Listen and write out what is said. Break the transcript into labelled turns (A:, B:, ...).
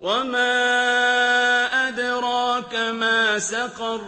A: وَمَا أَدْرَاكَ مَا سَقَرُ